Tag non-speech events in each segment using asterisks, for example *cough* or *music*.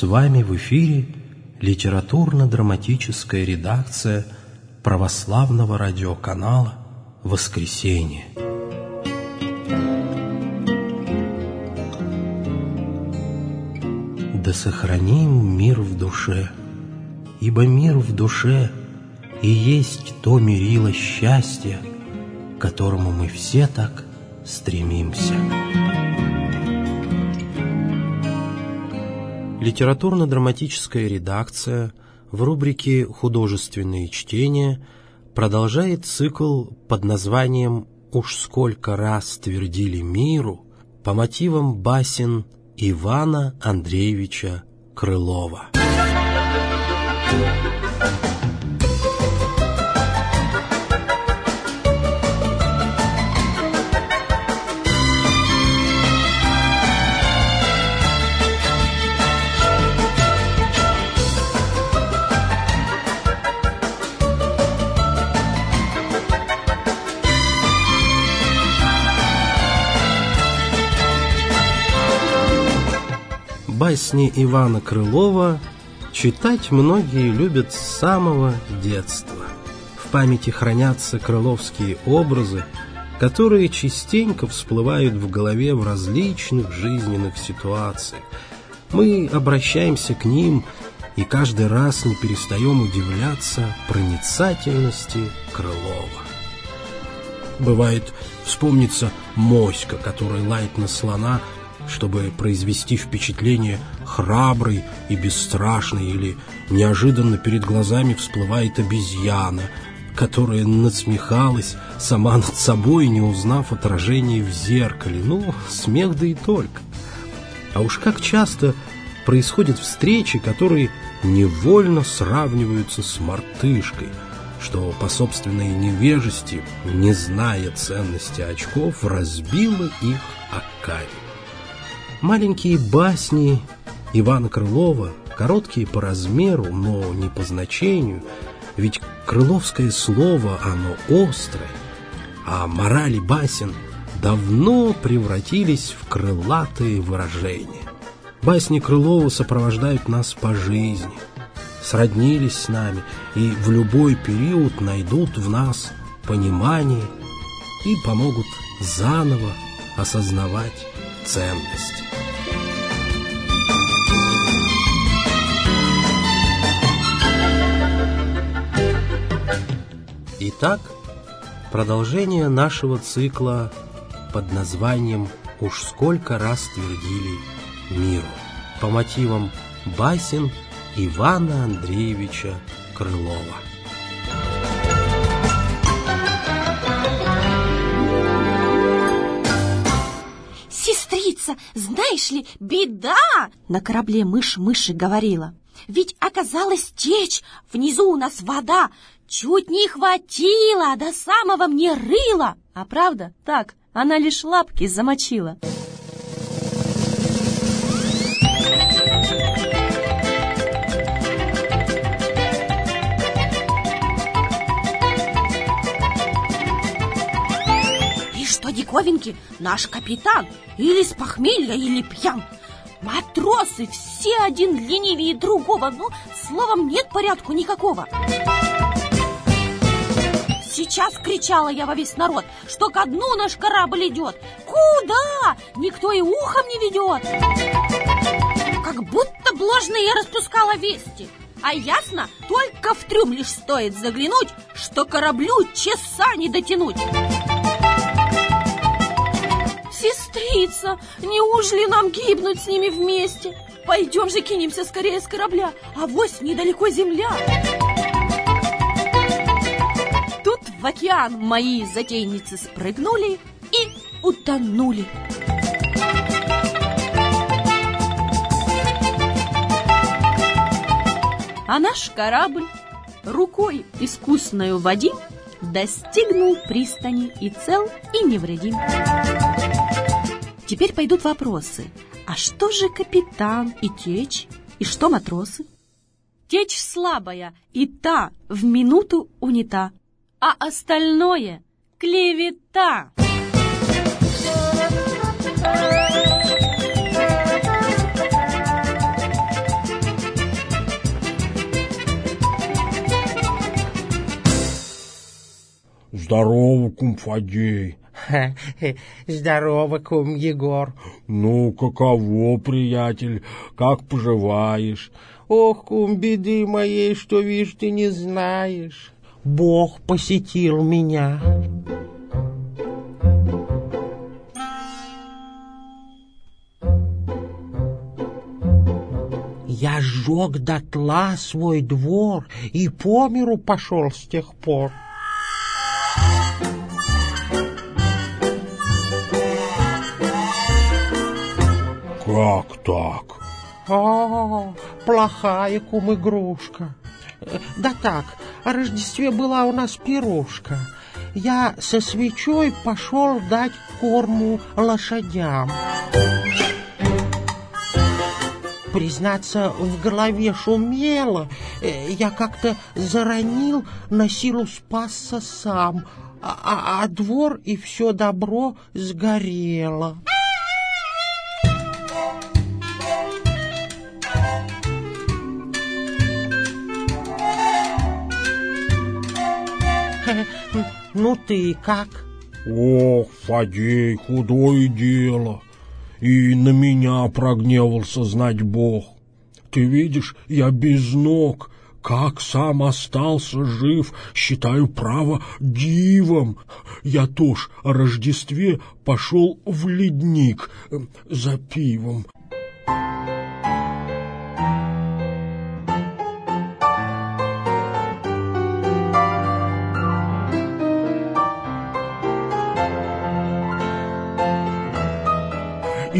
С вами в эфире литературно-драматическая редакция православного радиоканала «Воскресенье». Да сохраним мир в душе, ибо мир в душе и есть то мерило счастья, к которому мы все так стремимся. Литературно-драматическая редакция в рубрике «Художественные чтения» продолжает цикл под названием «Уж сколько раз твердили миру» по мотивам басен Ивана Андреевича Крылова. Басни Ивана Крылова читать многие любят с самого детства. В памяти хранятся крыловские образы, которые частенько всплывают в голове в различных жизненных ситуациях. Мы обращаемся к ним и каждый раз не перестаем удивляться проницательности Крылова. Бывает, вспомнится моська, которая лает на слона – чтобы произвести впечатление храброй и бесстрашной, или неожиданно перед глазами всплывает обезьяна, которая насмехалась сама над собой, не узнав отражение в зеркале. Ну, смех да и только. А уж как часто происходят встречи, которые невольно сравниваются с мартышкой, что по собственной невежести, не зная ценности очков, разбила их о камень. Маленькие басни Ивана Крылова, короткие по размеру, но не по значению, ведь крыловское слово, оно острое, а морали басен давно превратились в крылатые выражения. Басни Крылова сопровождают нас по жизни, сроднились с нами и в любой период найдут в нас понимание и помогут заново осознавать ценности. Итак, продолжение нашего цикла под названием «Уж сколько раз твердили миру» по мотивам басен Ивана Андреевича Крылова. Сестрица, знаешь ли, беда! На корабле мышь-мыши говорила. Ведь оказалась течь, внизу у нас вода, Чуть не хватило до самого мне рыла. А правда? Так, она лишь лапки замочила. И что диковинки, наш капитан или с похмелья, или пьян. Матросы все один ленивее другого, ну, словом, нет порядку никакого. Сейчас кричала я во весь народ, что ко дну наш корабль идет. Куда? Никто и ухом не ведет. Как будто бложные я распускала вести. А ясно, только в трюм лишь стоит заглянуть, что кораблю часа не дотянуть. Сестрица, неужели нам гибнуть с ними вместе? Пойдем же кинемся скорее с корабля, а вось недалеко земля в океан мои затейницы спрыгнули и утонули. А наш корабль рукой искусною води достигнул пристани и цел, и невредим. Теперь пойдут вопросы. А что же капитан и течь? И что матросы? Течь слабая, и та в минуту унита, А остальное — клевета. Здорово, кумфадей! *laughs* Здорово, кум Егор. Ну, каково, приятель, как поживаешь? Ох, кум, беды моей, что, вишь, ты не знаешь. Бог посетил меня. Я сжег дотла свой двор и по миру пошел с тех пор. Как так? А, плохая кум-игрушка. Да так, о Рождестве была у нас пирушка. Я со свечой пошел дать корму лошадям. Признаться, в голове шумело. Э, Я как-то заронил, на силу спасся сам, а, а- а двор и все добро сгорело. Ну ты как? Ох, Фадей, худое дело. И на меня прогневался знать Бог. Ты видишь, я без ног, как сам остался жив, считаю право дивом. Я тоже о Рождестве пошел в ледник э, за пивом.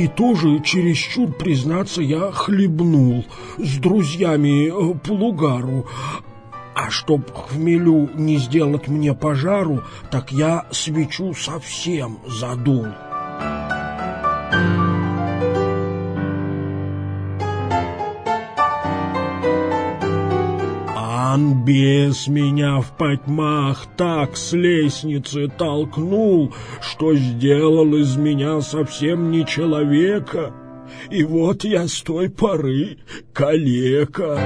И тоже чересчур, признаться, я хлебнул с друзьями э, по лугару. А чтоб хмелю не сделать мне пожару, так я свечу совсем задул. Анбес меня в потьмах так с лестницы толкнул, что сделал из меня совсем не человека. И вот я с той поры калека.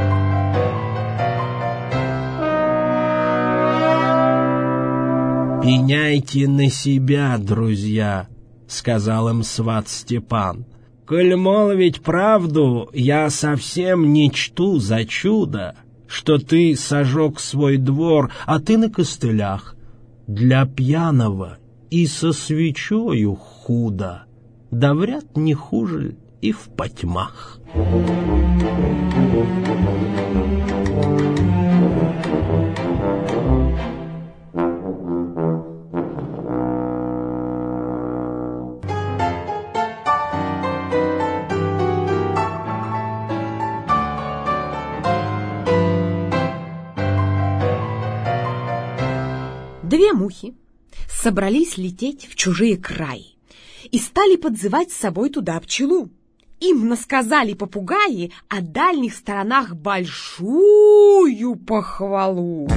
«Пеняйте на себя, друзья», — сказал им сват Степан. «Коль молвить правду, я совсем не чту за чудо, что ты сожег свой двор, а ты на костылях. Для пьяного и со свечою худо, да вряд не хуже и в потьмах». Две мухи собрались лететь в чужие краи и стали подзывать с собой туда пчелу. Им насказали попугаи о дальних сторонах большую похвалу.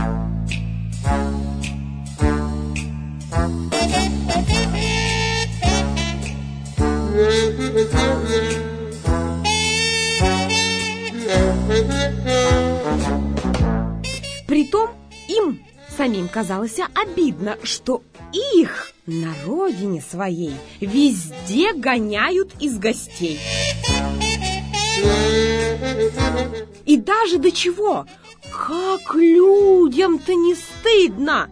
Притом им самим казалось обидно, что их на родине своей везде гоняют из гостей. И даже до чего? Как людям-то не стыдно!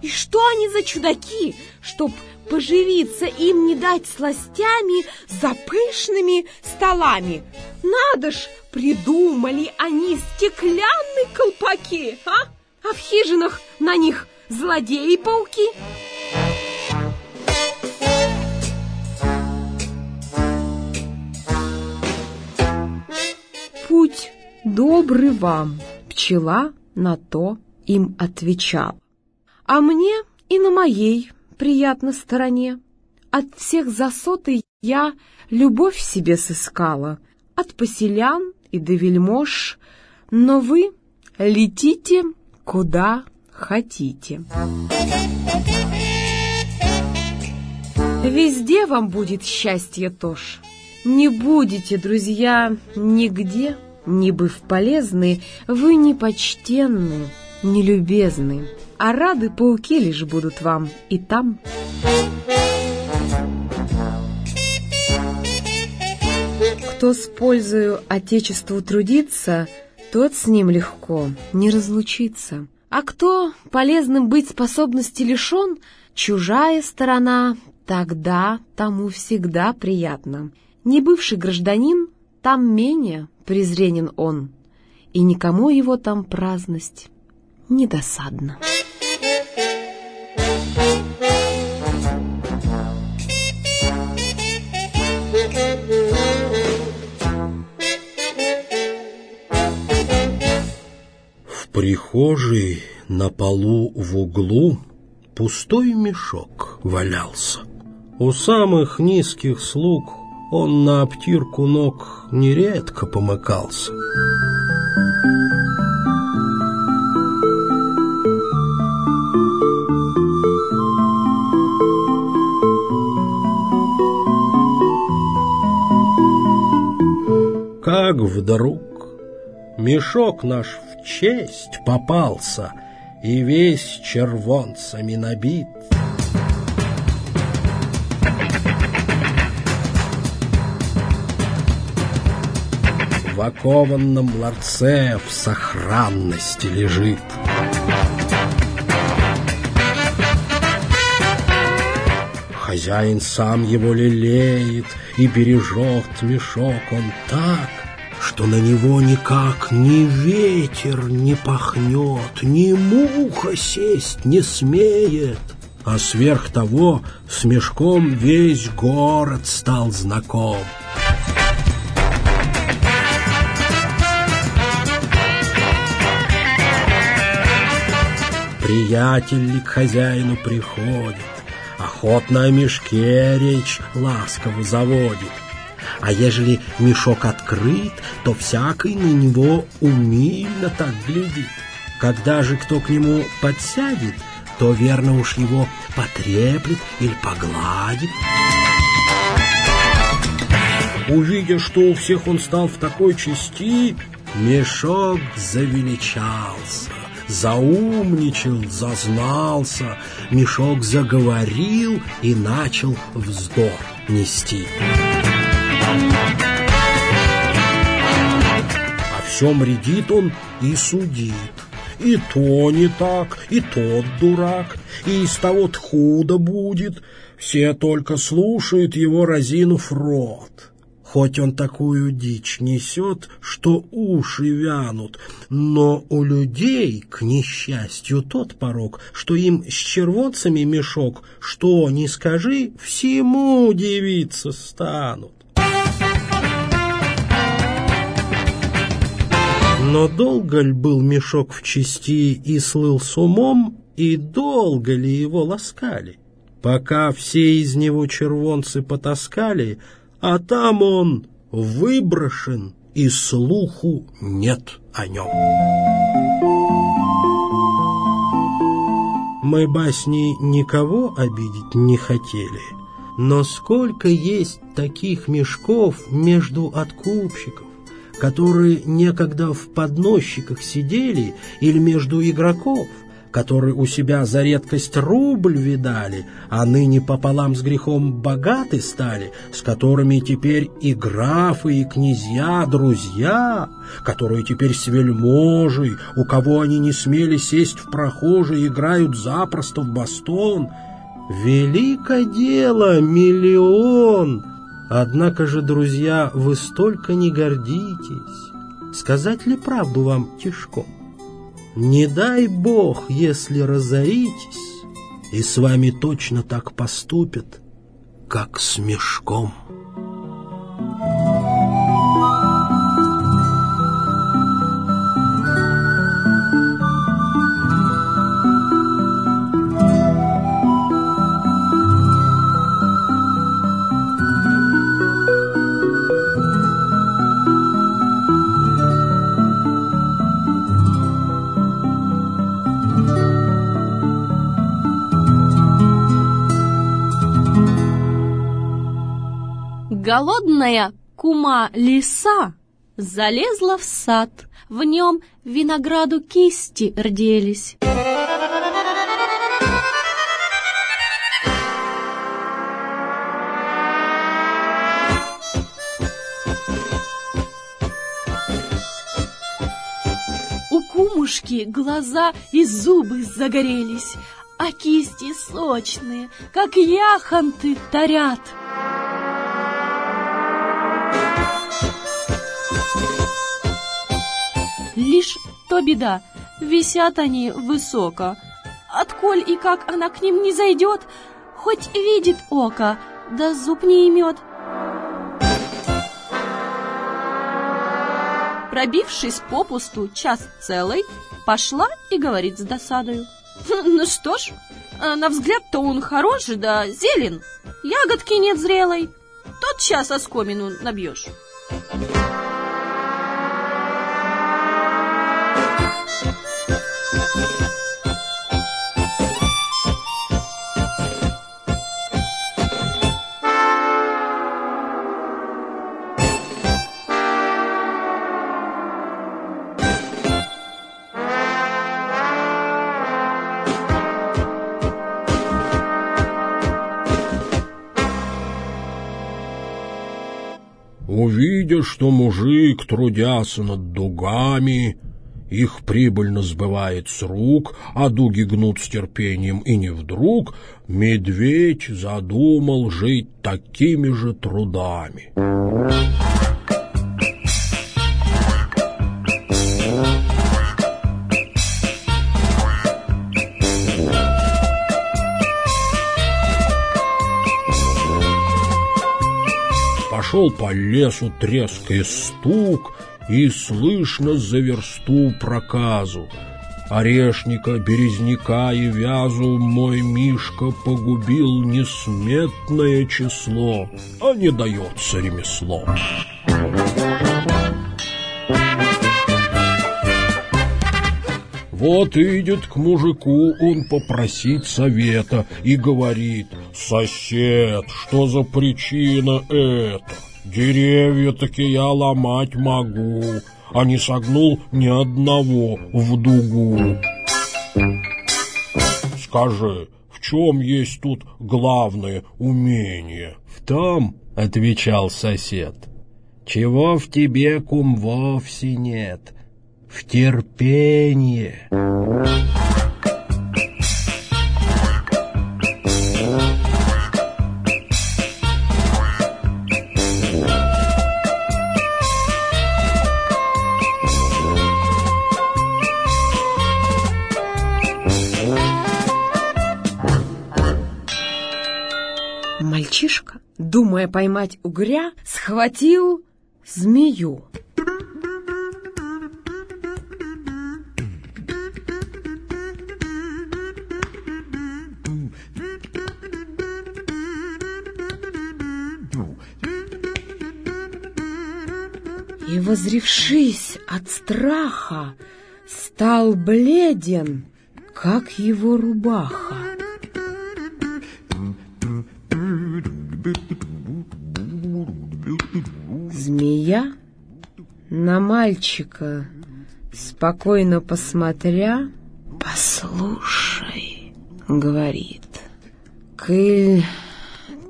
И что они за чудаки, чтоб поживиться им не дать сластями за пышными столами? Надо ж, придумали они стеклянные колпаки, а? А в хижинах на них злодеи-пауки. Путь добрый вам, пчела на то им отвечал. А мне и на моей приятной стороне. От всех засоты я любовь себе сыскала, от поселян и до вельмож, но вы летите куда хотите. Везде вам будет счастье тоже. Не будете, друзья, нигде, не быв полезны, вы непочтенны нелюбезны, а рады пауки лишь будут вам и там. Кто с пользою Отечеству трудится, тот с ним легко не разлучится. А кто полезным быть способности лишен, чужая сторона, тогда тому всегда приятно. Не бывший гражданин, там менее презренен он, и никому его там праздность не досадна. Прихожей на полу в углу пустой мешок валялся. У самых низких слуг он на обтирку ног нередко помыкался. Как вдруг мешок наш честь попался и весь червонцами набит. В окованном ларце в сохранности лежит. Хозяин сам его лелеет и бережет мешок он так, что на него никак ни ветер не пахнет, ни муха сесть не смеет. А сверх того с мешком весь город стал знаком. Приятель ли к хозяину приходит, Охотно о мешке речь ласково заводит. А ежели мешок открыт, то всякий на него умильно так глядит. Когда же кто к нему подсядет, то верно уж его потреплет или погладит. Увидя, что у всех он стал в такой части, мешок завеличался, заумничал, зазнался, мешок заговорил и начал вздор нести. Всем редит он и судит. И то не так, и тот дурак, и из того худо будет. Все только слушают его разинув рот. Хоть он такую дичь несет, что уши вянут, но у людей, к несчастью, тот порог, что им с червонцами мешок, что не скажи, всему удивиться станут. Но долго ли был мешок в чести и слыл с умом, и долго ли его ласкали? Пока все из него червонцы потаскали, а там он выброшен, и слуху нет о нем. Мы басни никого обидеть не хотели, но сколько есть таких мешков между откупщиков, которые некогда в подносчиках сидели или между игроков, которые у себя за редкость рубль видали, а ныне пополам с грехом богаты стали, с которыми теперь и графы, и князья, друзья, которые теперь с вельможей, у кого они не смели сесть в прохожий, играют запросто в бастон. Велико дело, миллион! Однако же, друзья, вы столько не гордитесь. Сказать ли правду вам тяжко? Не дай Бог, если разоритесь, и с вами точно так поступят, как с мешком». Голодная кума лиса залезла в сад. В нем винограду кисти рделись. У кумушки глаза и зубы загорелись, а кисти сочные, как яхонты тарят. Лишь то беда, висят они высоко. Отколь и как она к ним не зайдет, хоть видит око, да зуб не имет. Пробившись попусту час целый, пошла и говорит с досадою. Ну что ж, на взгляд-то он хорош, да зелен, ягодки нет зрелой. Тот час оскомину набьешь. Увидя, что мужик трудяся над дугами, их прибыльно сбывает с рук, а дуги гнут с терпением, и не вдруг медведь задумал жить такими же трудами. Пошел по лесу треск и стук, и слышно за версту проказу. Орешника, березняка и вязу мой Мишка погубил несметное число, а не дается ремесло. Вот идет к мужику он попросить совета и говорит, «Сосед, что за причина это? Деревья таки я ломать могу, а не согнул ни одного в дугу. Скажи, в чем есть тут главное умение?» «В том, — отвечал сосед, — чего в тебе, кум, вовсе нет» в терпение. Думая поймать угря, схватил змею. и, возрившись от страха, стал бледен, как его рубаха. На мальчика, спокойно посмотря, «Послушай», — говорит, — «кыль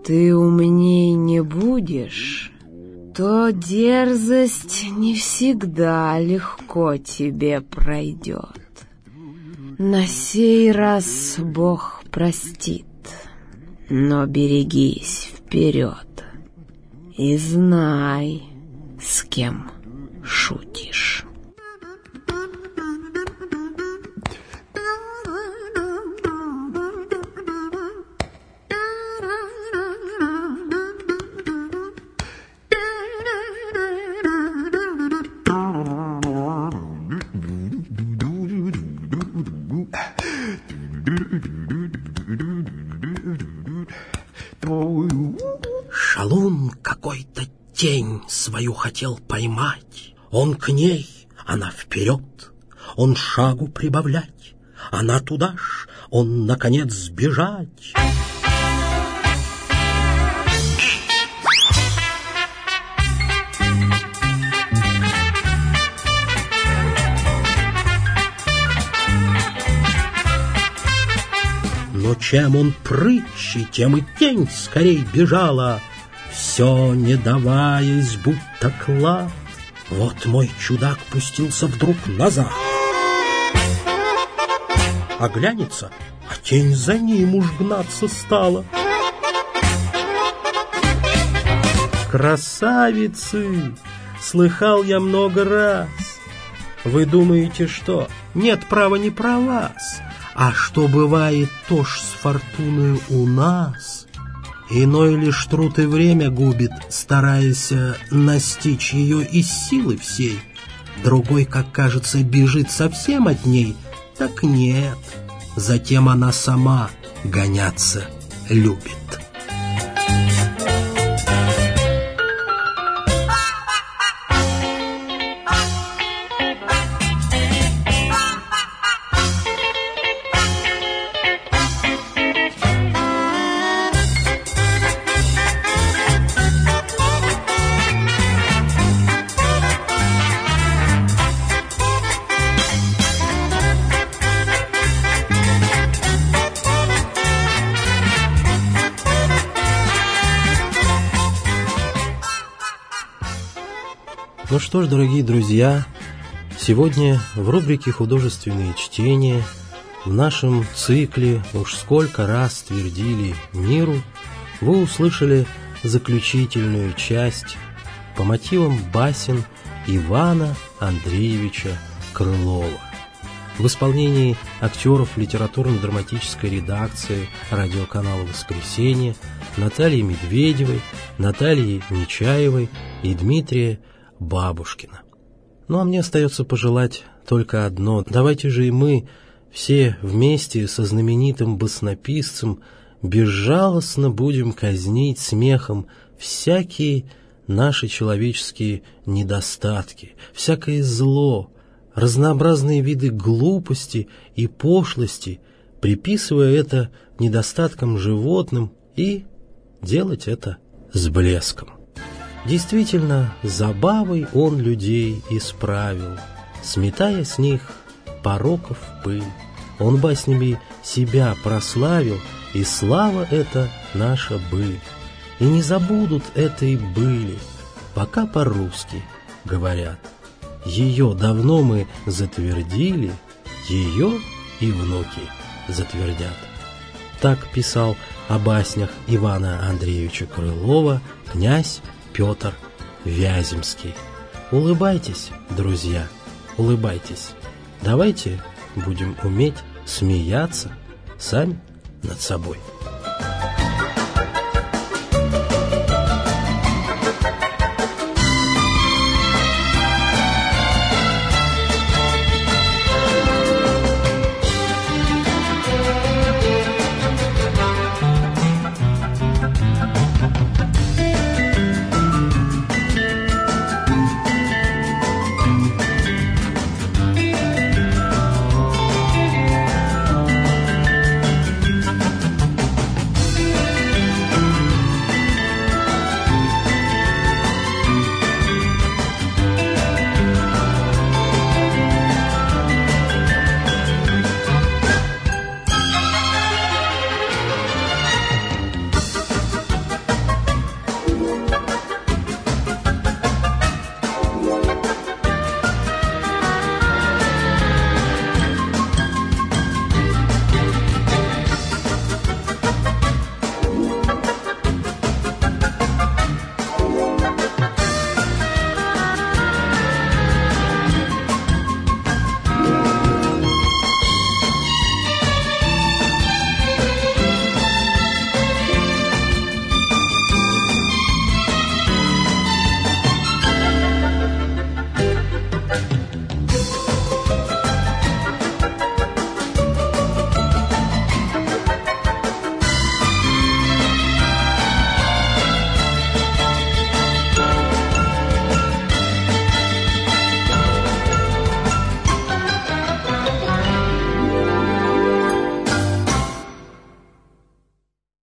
ты умней не будешь, то дерзость не всегда легко тебе пройдет. На сей раз Бог простит, но берегись вперед и знай, с кем шутишь. Шалун какой-то тень свою хотел поймать. Он к ней, она вперед, он шагу прибавлять, она туда ж, он, наконец, сбежать. Но чем он прытче, тем и тень скорей бежала, Все не даваясь, будто клад. Вот мой чудак пустился вдруг назад. Оглянется, а тень за ним уж гнаться стала. Красавицы! Слыхал я много раз. Вы думаете, что? Нет, права не про вас. А что бывает то ж с фортуной у нас? Иной лишь труд и время губит, стараясь э, настичь ее из силы всей. Другой, как кажется, бежит совсем от ней. Так нет, затем она сама гоняться любит. Что ж, дорогие друзья, сегодня в рубрике «Художественные чтения» в нашем цикле «Уж сколько раз твердили миру» вы услышали заключительную часть по мотивам басен Ивана Андреевича Крылова. В исполнении актеров литературно-драматической редакции радиоканала «Воскресенье» Натальи Медведевой, Натальи Нечаевой и Дмитрия Бабушкина. Ну а мне остается пожелать только одно. Давайте же и мы все вместе со знаменитым баснописцем безжалостно будем казнить смехом всякие наши человеческие недостатки, всякое зло, разнообразные виды глупости и пошлости, приписывая это недостаткам животным и делать это с блеском. Действительно, забавой он людей исправил, сметая с них пороков пыль. Он баснями себя прославил, и слава эта наша быль. И не забудут этой были, пока по-русски говорят. Ее давно мы затвердили, ее и внуки затвердят. Так писал о баснях Ивана Андреевича Крылова князь Петр Вяземский. Улыбайтесь, друзья, улыбайтесь. Давайте будем уметь смеяться сами над собой.